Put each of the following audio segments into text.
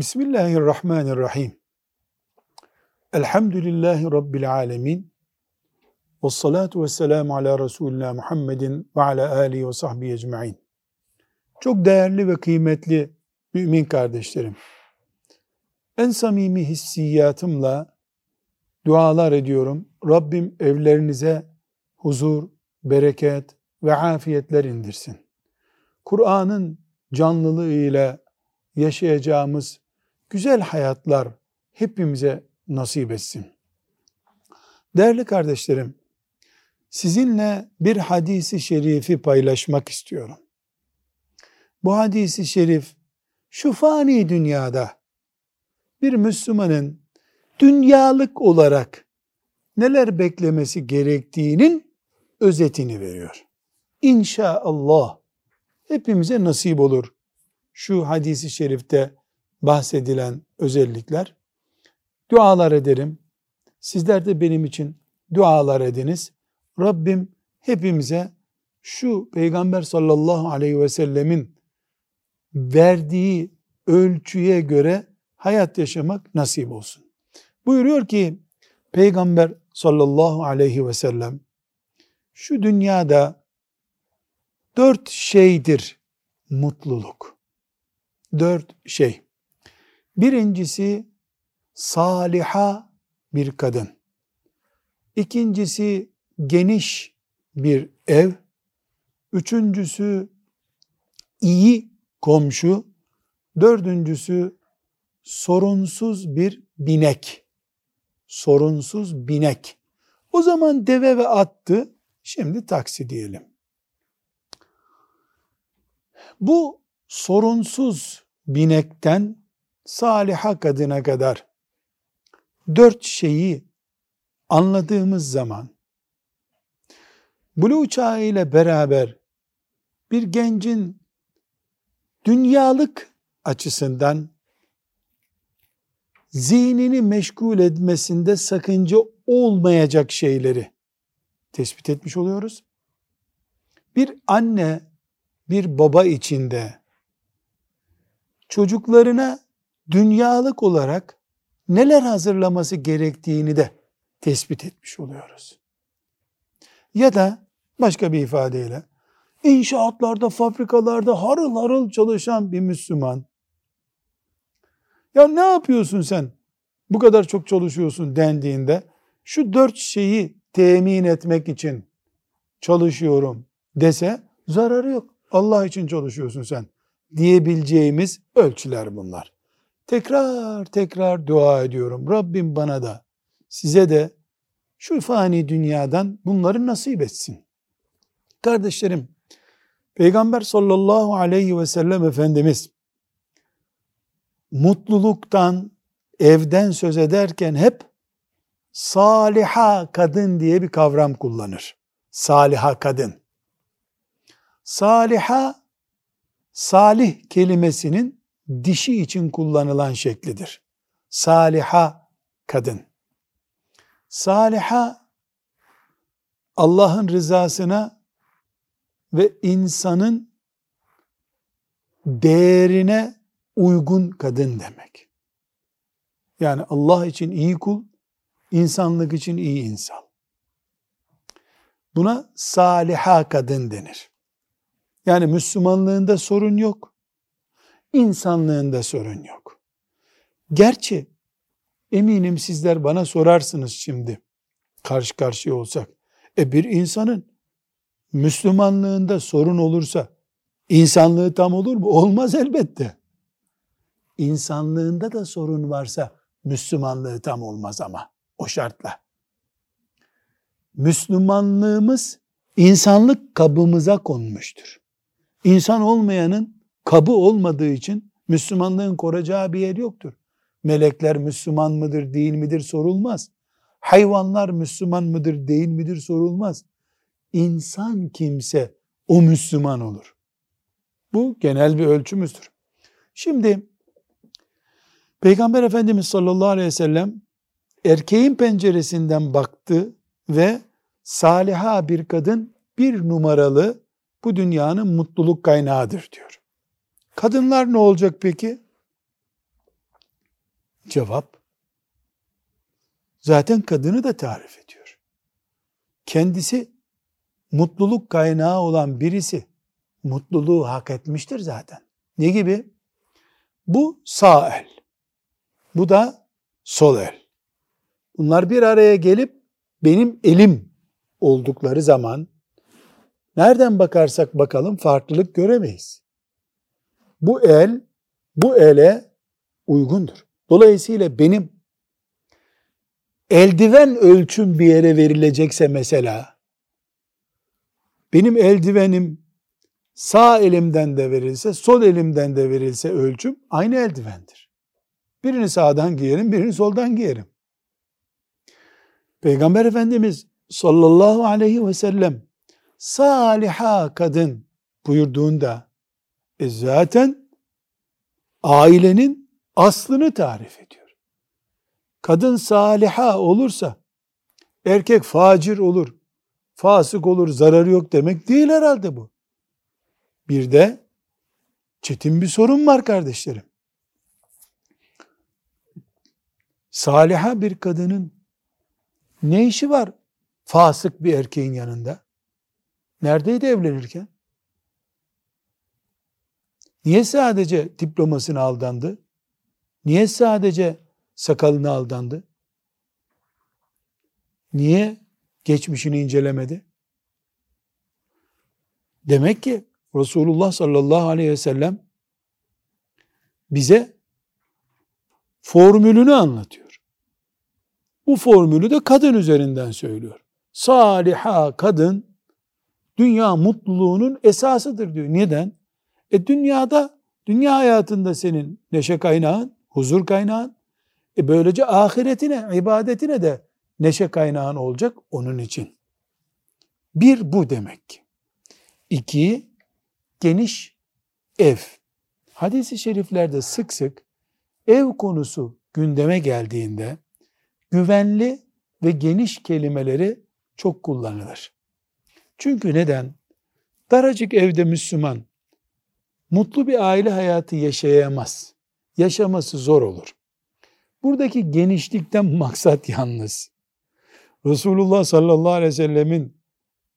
Bismillahirrahmanirrahim. Elhamdülillahi Rabbil alemin. Ve salatu ve selamu ala Resulina Muhammedin ve ala alihi ve sahbihi ecma'in. Çok değerli ve kıymetli mümin kardeşlerim. En samimi hissiyatımla dualar ediyorum. Rabbim evlerinize huzur, bereket ve afiyetler indirsin. Kur'an'ın canlılığıyla yaşayacağımız güzel hayatlar hepimize nasip etsin. Değerli kardeşlerim, sizinle bir hadisi şerifi paylaşmak istiyorum. Bu hadisi şerif şu fani dünyada bir Müslümanın dünyalık olarak neler beklemesi gerektiğinin özetini veriyor. İnşallah hepimize nasip olur şu hadisi şerifte bahsedilen özellikler. Dualar ederim. Sizler de benim için dualar ediniz. Rabbim hepimize şu Peygamber sallallahu aleyhi ve sellemin verdiği ölçüye göre hayat yaşamak nasip olsun. Buyuruyor ki Peygamber sallallahu aleyhi ve sellem şu dünyada dört şeydir mutluluk. Dört şey. Birincisi saliha bir kadın. İkincisi geniş bir ev. Üçüncüsü iyi komşu. Dördüncüsü sorunsuz bir binek. Sorunsuz binek. O zaman deve ve attı. Şimdi taksi diyelim. Bu sorunsuz binekten saliha kadına kadar dört şeyi anladığımız zaman Blue çağı ile beraber bir gencin dünyalık açısından zihnini meşgul etmesinde sakınca olmayacak şeyleri tespit etmiş oluyoruz. Bir anne, bir baba içinde çocuklarına dünyalık olarak neler hazırlaması gerektiğini de tespit etmiş oluyoruz. Ya da başka bir ifadeyle inşaatlarda, fabrikalarda harıl harıl çalışan bir Müslüman ya ne yapıyorsun sen? Bu kadar çok çalışıyorsun dendiğinde şu dört şeyi temin etmek için çalışıyorum dese zararı yok. Allah için çalışıyorsun sen diyebileceğimiz ölçüler bunlar. Tekrar tekrar dua ediyorum. Rabbim bana da size de şu fani dünyadan bunları nasip etsin. Kardeşlerim, Peygamber sallallahu aleyhi ve sellem Efendimiz mutluluktan, evden söz ederken hep saliha kadın diye bir kavram kullanır. Saliha kadın. Saliha salih kelimesinin dişi için kullanılan şeklidir. Saliha kadın. Saliha Allah'ın rızasına ve insanın değerine uygun kadın demek. Yani Allah için iyi kul, insanlık için iyi insan. Buna saliha kadın denir. Yani Müslümanlığında sorun yok. İnsanlığında sorun yok. Gerçi eminim sizler bana sorarsınız şimdi karşı karşıya olsak. E bir insanın Müslümanlığında sorun olursa insanlığı tam olur mu? Olmaz elbette. İnsanlığında da sorun varsa Müslümanlığı tam olmaz ama o şartla. Müslümanlığımız insanlık kabımıza konmuştur. İnsan olmayanın kabı olmadığı için Müslümanlığın koracağı bir yer yoktur. Melekler Müslüman mıdır değil midir sorulmaz. Hayvanlar Müslüman mıdır değil midir sorulmaz. İnsan kimse o Müslüman olur. Bu genel bir ölçümüzdür. Şimdi Peygamber Efendimiz sallallahu aleyhi ve sellem erkeğin penceresinden baktı ve saliha bir kadın bir numaralı bu dünyanın mutluluk kaynağıdır diyor. Kadınlar ne olacak peki? Cevap, zaten kadını da tarif ediyor. Kendisi mutluluk kaynağı olan birisi mutluluğu hak etmiştir zaten. Ne gibi? Bu sağ el. Bu da sol el. Bunlar bir araya gelip benim elim oldukları zaman nereden bakarsak bakalım farklılık göremeyiz. Bu el bu ele uygundur. Dolayısıyla benim eldiven ölçüm bir yere verilecekse mesela benim eldivenim sağ elimden de verilse, sol elimden de verilse ölçüm aynı eldivendir. Birini sağdan giyerim, birini soldan giyerim. Peygamber Efendimiz sallallahu aleyhi ve sellem saliha kadın buyurduğunda e zaten ailenin aslını tarif ediyor. Kadın saliha olursa erkek facir olur, fasık olur, zararı yok demek değil herhalde bu. Bir de çetin bir sorun var kardeşlerim. Saliha bir kadının ne işi var fasık bir erkeğin yanında? Neredeydi evlenirken? Niye sadece diplomasını aldandı? Niye sadece sakalını aldandı? Niye geçmişini incelemedi? Demek ki Resulullah sallallahu aleyhi ve sellem bize formülünü anlatıyor. Bu formülü de kadın üzerinden söylüyor. Saliha kadın dünya mutluluğunun esasıdır diyor. Neden? E dünyada, dünya hayatında senin neşe kaynağın, huzur kaynağın, e böylece ahiretine, ibadetine de neşe kaynağın olacak onun için. Bir bu demek ki. İki, geniş ev. Hadis-i şeriflerde sık sık ev konusu gündeme geldiğinde güvenli ve geniş kelimeleri çok kullanılır. Çünkü neden? Daracık evde Müslüman mutlu bir aile hayatı yaşayamaz. Yaşaması zor olur. Buradaki genişlikten maksat yalnız. Resulullah sallallahu aleyhi ve sellemin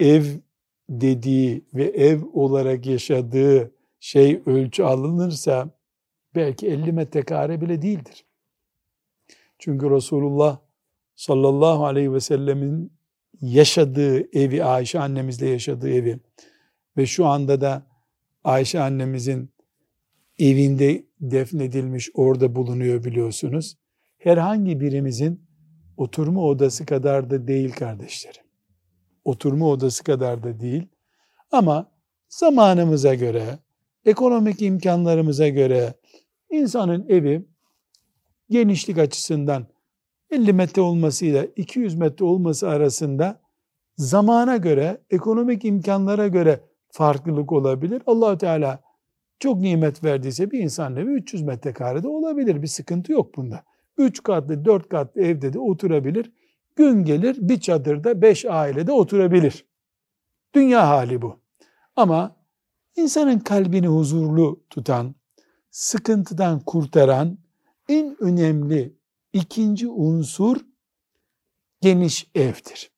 ev dediği ve ev olarak yaşadığı şey ölçü alınırsa belki 50 metrekare bile değildir. Çünkü Resulullah sallallahu aleyhi ve sellemin yaşadığı evi, Ayşe annemizle yaşadığı evi ve şu anda da Ayşe annemizin evinde defnedilmiş orada bulunuyor biliyorsunuz. Herhangi birimizin oturma odası kadar da değil kardeşlerim. Oturma odası kadar da değil. Ama zamanımıza göre, ekonomik imkanlarımıza göre insanın evi genişlik açısından 50 metre olmasıyla 200 metre olması arasında zamana göre, ekonomik imkanlara göre farklılık olabilir. allah Teala çok nimet verdiyse bir insan evi 300 metrekarede olabilir. Bir sıkıntı yok bunda. 3 katlı, 4 katlı evde de oturabilir. Gün gelir bir çadırda 5 ailede oturabilir. Dünya hali bu. Ama insanın kalbini huzurlu tutan, sıkıntıdan kurtaran en önemli ikinci unsur geniş evdir.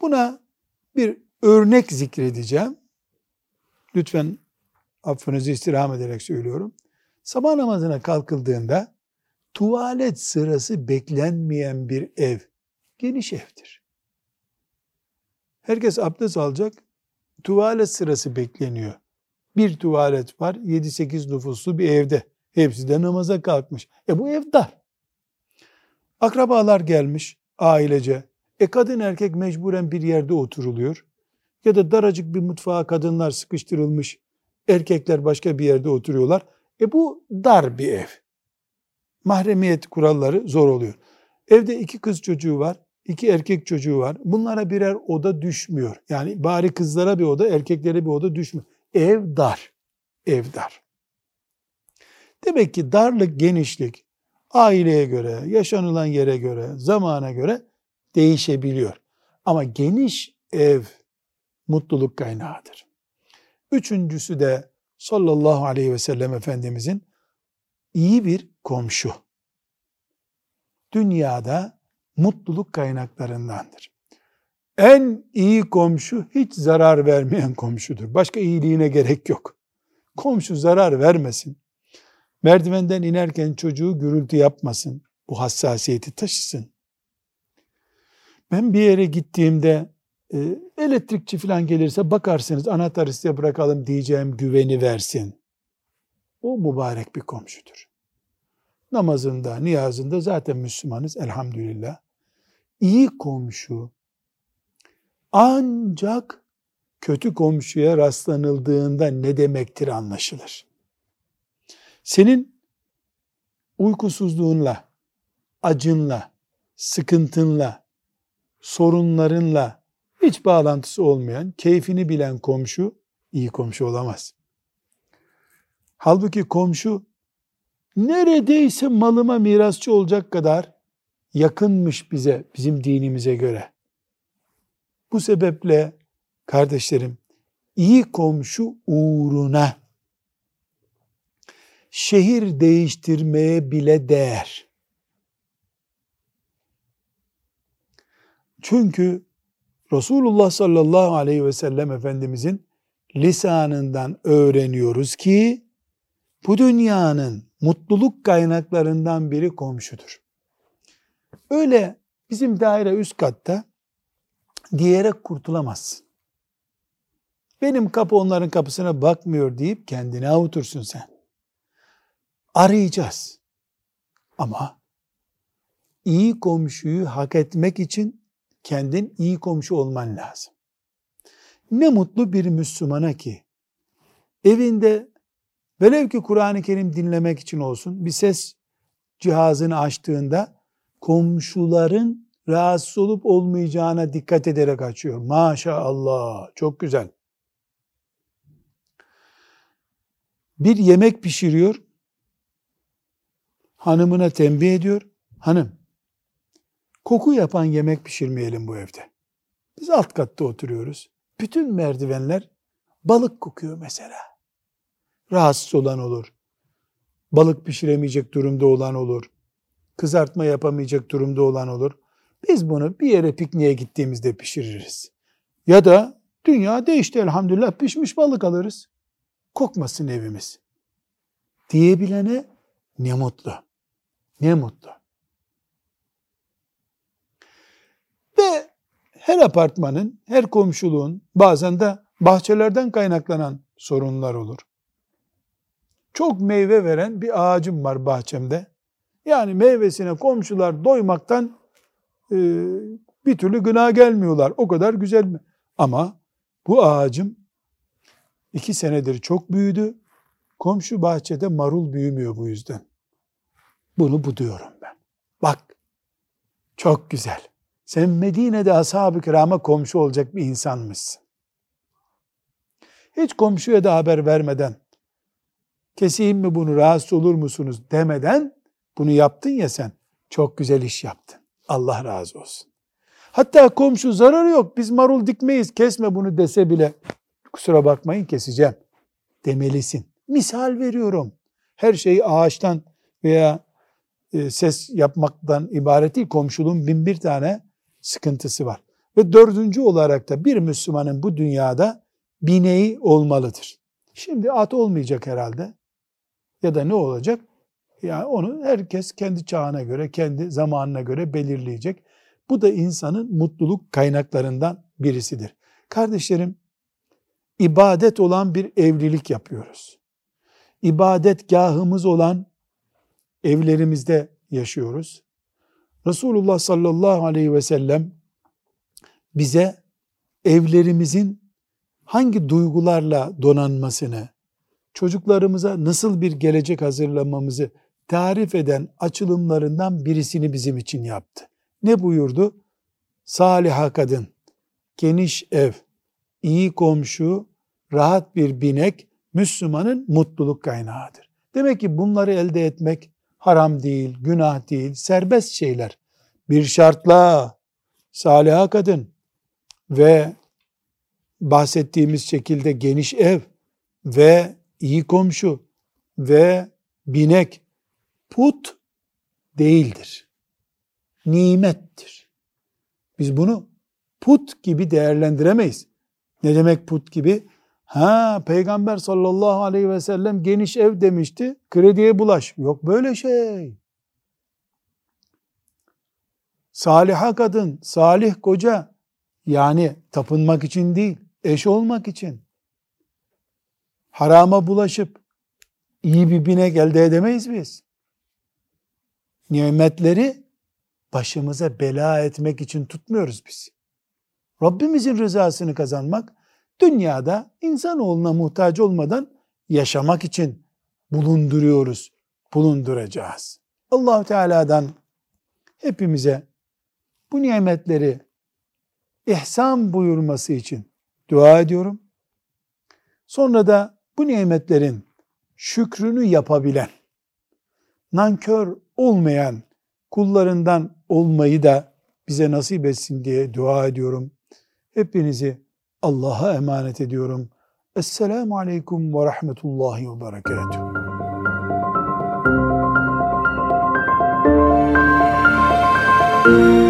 Buna bir örnek zikredeceğim. Lütfen affınızı istirham ederek söylüyorum. Sabah namazına kalkıldığında tuvalet sırası beklenmeyen bir ev geniş evdir. Herkes abdest alacak, tuvalet sırası bekleniyor. Bir tuvalet var 7-8 nüfuslu bir evde. Hepsi de namaza kalkmış. E bu ev dar. Akrabalar gelmiş ailece. E kadın erkek mecburen bir yerde oturuluyor. Ya da daracık bir mutfağa kadınlar sıkıştırılmış. Erkekler başka bir yerde oturuyorlar. E bu dar bir ev. Mahremiyet kuralları zor oluyor. Evde iki kız çocuğu var, iki erkek çocuğu var. Bunlara birer oda düşmüyor. Yani bari kızlara bir oda, erkeklere bir oda düşmüyor. Ev dar. Ev dar. Demek ki darlık, genişlik aileye göre, yaşanılan yere göre, zamana göre değişebiliyor. Ama geniş ev mutluluk kaynağıdır. Üçüncüsü de sallallahu aleyhi ve sellem Efendimizin iyi bir komşu dünyada mutluluk kaynaklarındandır. En iyi komşu hiç zarar vermeyen komşudur. Başka iyiliğine gerek yok. Komşu zarar vermesin. Merdivenden inerken çocuğu gürültü yapmasın. Bu hassasiyeti taşısın. Ben bir yere gittiğimde e, elektrikçi falan gelirse bakarsınız anahtarı size bırakalım diyeceğim güveni versin. O mübarek bir komşudur. Namazında, niyazında zaten Müslümanız elhamdülillah. İyi komşu ancak kötü komşuya rastlanıldığında ne demektir anlaşılır. Senin uykusuzluğunla, acınla, sıkıntınla, sorunlarınla hiç bağlantısı olmayan, keyfini bilen komşu iyi komşu olamaz. Halbuki komşu neredeyse malıma mirasçı olacak kadar yakınmış bize, bizim dinimize göre. Bu sebeple kardeşlerim, iyi komşu uğruna şehir değiştirmeye bile değer. Çünkü Resulullah sallallahu aleyhi ve sellem Efendimizin lisanından öğreniyoruz ki bu dünyanın mutluluk kaynaklarından biri komşudur. Öyle bizim daire üst katta diyerek kurtulamazsın. Benim kapı onların kapısına bakmıyor deyip kendine avutursun sen. Arayacağız. Ama iyi komşuyu hak etmek için kendin iyi komşu olman lazım. Ne mutlu bir Müslümana ki evinde velev ki Kur'an-ı Kerim dinlemek için olsun bir ses cihazını açtığında komşuların rahatsız olup olmayacağına dikkat ederek açıyor. Maşallah çok güzel. Bir yemek pişiriyor. Hanımına tembih ediyor. Hanım koku yapan yemek pişirmeyelim bu evde. Biz alt katta oturuyoruz. Bütün merdivenler balık kokuyor mesela. Rahatsız olan olur. Balık pişiremeyecek durumda olan olur. Kızartma yapamayacak durumda olan olur. Biz bunu bir yere pikniğe gittiğimizde pişiririz. Ya da dünya değişti elhamdülillah pişmiş balık alırız. Kokmasın evimiz. Diyebilene ne mutlu. Ne mutlu. Ve her apartmanın, her komşuluğun bazen de bahçelerden kaynaklanan sorunlar olur. Çok meyve veren bir ağacım var bahçemde. Yani meyvesine komşular doymaktan e, bir türlü gına gelmiyorlar. O kadar güzel mi? Ama bu ağacım iki senedir çok büyüdü. Komşu bahçede marul büyümüyor bu yüzden. Bunu bu diyorum ben. Bak çok güzel. Sen Medine'de ashab-ı kirama komşu olacak bir insanmışsın. Hiç komşuya da haber vermeden, keseyim mi bunu rahatsız olur musunuz demeden bunu yaptın ya sen. Çok güzel iş yaptın. Allah razı olsun. Hatta komşu zararı yok biz marul dikmeyiz kesme bunu dese bile kusura bakmayın keseceğim demelisin. Misal veriyorum. Her şey ağaçtan veya e, ses yapmaktan ibaret değil. Komşuluğun bin bir tane sıkıntısı var. Ve dördüncü olarak da bir Müslümanın bu dünyada bineği olmalıdır. Şimdi at olmayacak herhalde. Ya da ne olacak? Yani onu herkes kendi çağına göre, kendi zamanına göre belirleyecek. Bu da insanın mutluluk kaynaklarından birisidir. Kardeşlerim, ibadet olan bir evlilik yapıyoruz. İbadetgahımız olan evlerimizde yaşıyoruz. Resulullah sallallahu aleyhi ve sellem bize evlerimizin hangi duygularla donanmasını, çocuklarımıza nasıl bir gelecek hazırlamamızı tarif eden açılımlarından birisini bizim için yaptı. Ne buyurdu? Saliha kadın, geniş ev, iyi komşu, rahat bir binek Müslümanın mutluluk kaynağıdır. Demek ki bunları elde etmek haram değil, günah değil, serbest şeyler. Bir şartla saliha kadın ve bahsettiğimiz şekilde geniş ev ve iyi komşu ve binek put değildir. Nimettir. Biz bunu put gibi değerlendiremeyiz. Ne demek put gibi? Ha peygamber sallallahu aleyhi ve sellem geniş ev demişti. Krediye bulaş. Yok böyle şey. Saliha kadın, salih koca yani tapınmak için değil, eş olmak için. Harama bulaşıp iyi bir binek elde edemeyiz biz. Nimetleri başımıza bela etmek için tutmuyoruz biz. Rabbimizin rızasını kazanmak, dünyada insanoğluna muhtaç olmadan yaşamak için bulunduruyoruz, bulunduracağız. allah Teala'dan hepimize bu nimetleri ihsan buyurması için dua ediyorum. Sonra da bu nimetlerin şükrünü yapabilen, nankör olmayan kullarından olmayı da bize nasip etsin diye dua ediyorum. Hepinizi Allah'a emanet ediyorum. Esselamu Aleyküm ve Rahmetullahi ve Berekatuhu. Thank